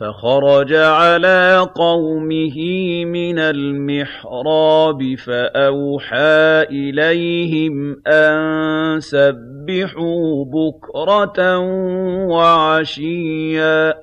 فَخَرَجَ عَلَىٰ قَوْمِهِ مِنَ الْمِحْرَابِ فَأَوْحَىٰ إِلَيْهِمْ أَن سَبِّحُوا بُكْرَةً وَعَشِيًّا.